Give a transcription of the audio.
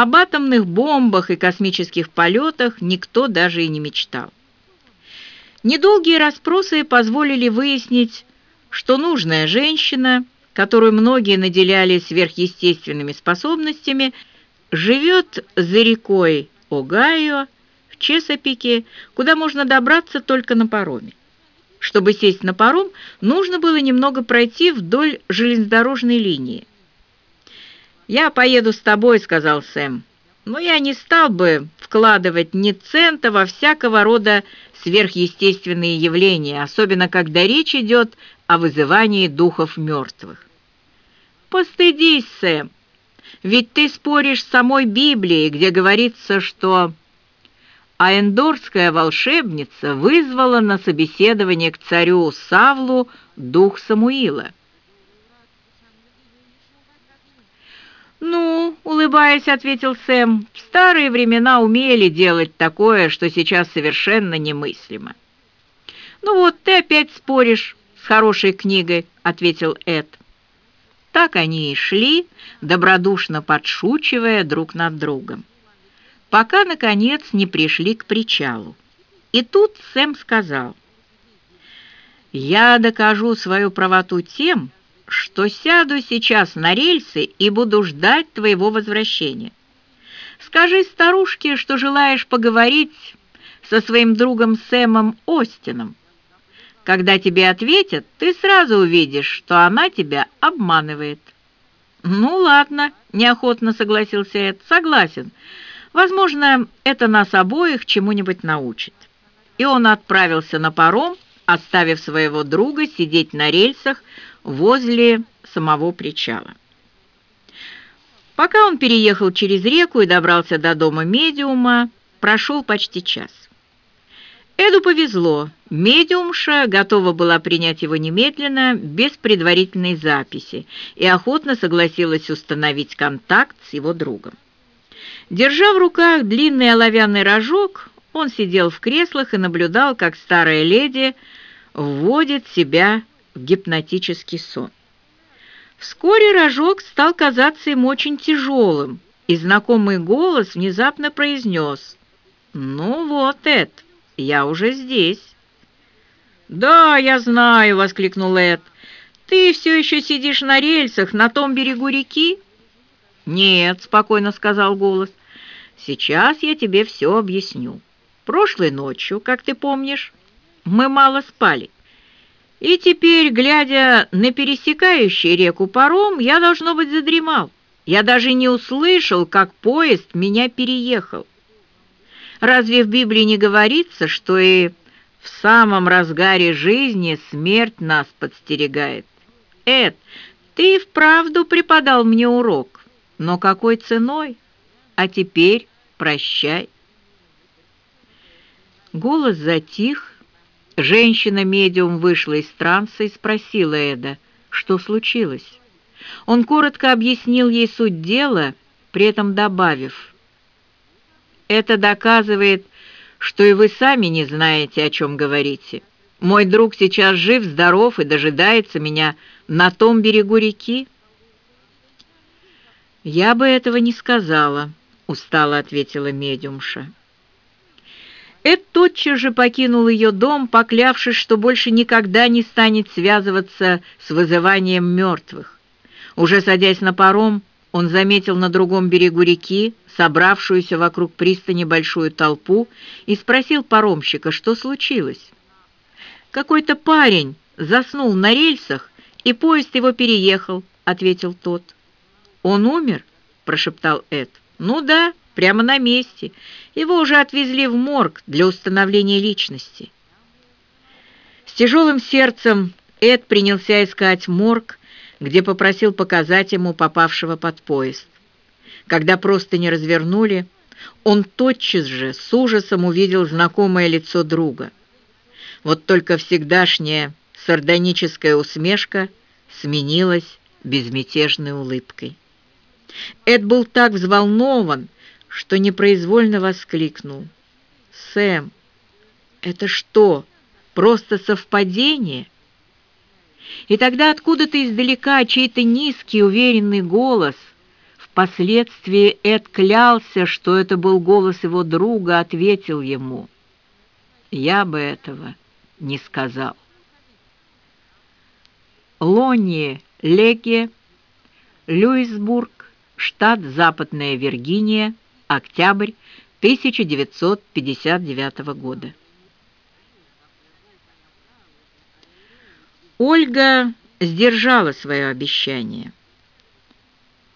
об атомных бомбах и космических полетах никто даже и не мечтал. Недолгие расспросы позволили выяснить, что нужная женщина, которую многие наделяли сверхъестественными способностями, живет за рекой Огайо в Чесапике, куда можно добраться только на пароме. Чтобы сесть на паром, нужно было немного пройти вдоль железнодорожной линии. «Я поеду с тобой», — сказал Сэм. «Но я не стал бы вкладывать ни цента во всякого рода сверхъестественные явления, особенно когда речь идет о вызывании духов мертвых». «Постыдись, Сэм, ведь ты споришь с самой Библией, где говорится, что а эндорская волшебница вызвала на собеседование к царю Савлу дух Самуила. «Ну, — улыбаясь, ответил Сэм, — в старые времена умели делать такое, что сейчас совершенно немыслимо». «Ну вот, ты опять споришь с хорошей книгой», — ответил Эд. Так они и шли, добродушно подшучивая друг над другом пока, наконец, не пришли к причалу. И тут Сэм сказал, «Я докажу свою правоту тем, что сяду сейчас на рельсы и буду ждать твоего возвращения. Скажи старушке, что желаешь поговорить со своим другом Сэмом Остином. Когда тебе ответят, ты сразу увидишь, что она тебя обманывает». «Ну ладно», — неохотно согласился Эд, — «согласен». Возможно, это нас обоих чему-нибудь научит. И он отправился на паром, оставив своего друга сидеть на рельсах возле самого причала. Пока он переехал через реку и добрался до дома медиума, прошел почти час. Эду повезло. Медиумша готова была принять его немедленно, без предварительной записи, и охотно согласилась установить контакт с его другом. Держа в руках длинный оловянный рожок, он сидел в креслах и наблюдал, как старая леди вводит себя в гипнотический сон. Вскоре рожок стал казаться ему очень тяжелым, и знакомый голос внезапно произнес «Ну вот, Эд, я уже здесь». «Да, я знаю», — воскликнул Эд. «Ты все еще сидишь на рельсах на том берегу реки?» «Нет», — спокойно сказал голос. Сейчас я тебе все объясню. Прошлой ночью, как ты помнишь, мы мало спали. И теперь, глядя на пересекающий реку паром, я, должно быть, задремал. Я даже не услышал, как поезд меня переехал. Разве в Библии не говорится, что и в самом разгаре жизни смерть нас подстерегает? Эд, ты вправду преподал мне урок, но какой ценой? А теперь прощай. Голос затих. Женщина-медиум вышла из транса и спросила Эда, что случилось. Он коротко объяснил ей суть дела, при этом добавив, «Это доказывает, что и вы сами не знаете, о чем говорите. Мой друг сейчас жив, здоров и дожидается меня на том берегу реки». «Я бы этого не сказала», устало ответила медиумша. Эд тотчас же покинул ее дом, поклявшись, что больше никогда не станет связываться с вызыванием мертвых. Уже садясь на паром, он заметил на другом берегу реки собравшуюся вокруг пристани большую толпу и спросил паромщика, что случилось. «Какой-то парень заснул на рельсах, и поезд его переехал», — ответил тот. «Он умер?» — прошептал Эд. Ну да, прямо на месте. Его уже отвезли в морг для установления личности. С тяжелым сердцем Эд принялся искать морг, где попросил показать ему попавшего под поезд. Когда просто не развернули, он тотчас же с ужасом увидел знакомое лицо друга. Вот только всегдашняя сардоническая усмешка сменилась безмятежной улыбкой. Эд был так взволнован, что непроизвольно воскликнул. «Сэм, это что, просто совпадение?» И тогда откуда-то издалека чей-то низкий уверенный голос Впоследствии Эд клялся, что это был голос его друга, ответил ему, «Я бы этого не сказал». Лони Леге, Льюисбург, штат Западная Виргиния, октябрь 1959 года. Ольга сдержала свое обещание.